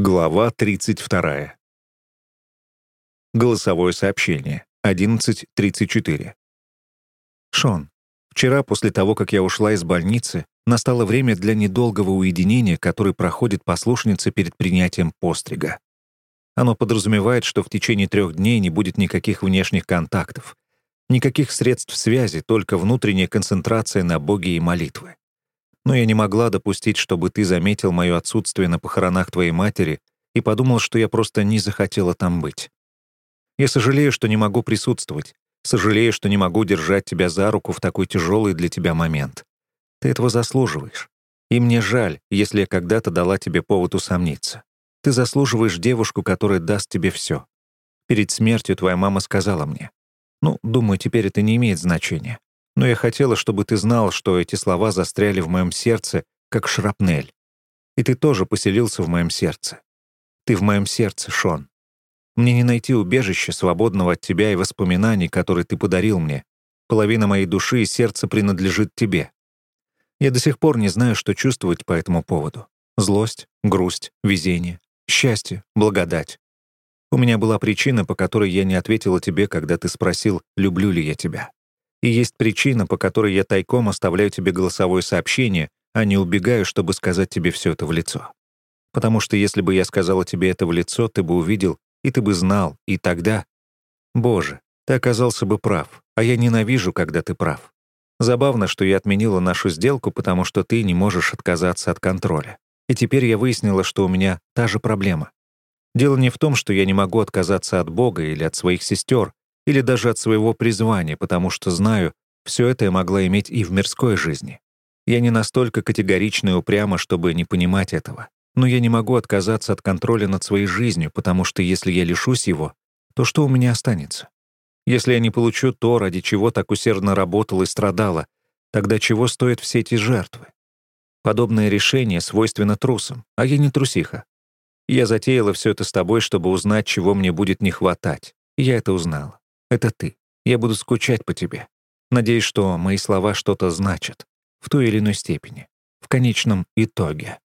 Глава 32. Голосовое сообщение. 11.34. Шон, вчера, после того, как я ушла из больницы, настало время для недолгого уединения, который проходит послушница перед принятием пострига. Оно подразумевает, что в течение трех дней не будет никаких внешних контактов, никаких средств связи, только внутренняя концентрация на Боге и молитвы но я не могла допустить, чтобы ты заметил мое отсутствие на похоронах твоей матери и подумал, что я просто не захотела там быть. Я сожалею, что не могу присутствовать, сожалею, что не могу держать тебя за руку в такой тяжелый для тебя момент. Ты этого заслуживаешь. И мне жаль, если я когда-то дала тебе повод усомниться. Ты заслуживаешь девушку, которая даст тебе все. Перед смертью твоя мама сказала мне. Ну, думаю, теперь это не имеет значения но я хотела, чтобы ты знал, что эти слова застряли в моем сердце, как шрапнель. И ты тоже поселился в моем сердце. Ты в моем сердце, Шон. Мне не найти убежища, свободного от тебя и воспоминаний, которые ты подарил мне. Половина моей души и сердца принадлежит тебе. Я до сих пор не знаю, что чувствовать по этому поводу. Злость, грусть, везение, счастье, благодать. У меня была причина, по которой я не ответила тебе, когда ты спросил, люблю ли я тебя. И есть причина, по которой я тайком оставляю тебе голосовое сообщение, а не убегаю, чтобы сказать тебе все это в лицо. Потому что если бы я сказала тебе это в лицо, ты бы увидел, и ты бы знал, и тогда... Боже, ты оказался бы прав, а я ненавижу, когда ты прав. Забавно, что я отменила нашу сделку, потому что ты не можешь отказаться от контроля. И теперь я выяснила, что у меня та же проблема. Дело не в том, что я не могу отказаться от Бога или от своих сестер, или даже от своего призвания, потому что знаю, все это я могла иметь и в мирской жизни. Я не настолько категорична и упряма, чтобы не понимать этого. Но я не могу отказаться от контроля над своей жизнью, потому что если я лишусь его, то что у меня останется? Если я не получу то, ради чего так усердно работала и страдала, тогда чего стоят все эти жертвы? Подобное решение свойственно трусам, а я не трусиха. Я затеяла все это с тобой, чтобы узнать, чего мне будет не хватать. Я это узнала. Это ты. Я буду скучать по тебе. Надеюсь, что мои слова что-то значат. В той или иной степени. В конечном итоге.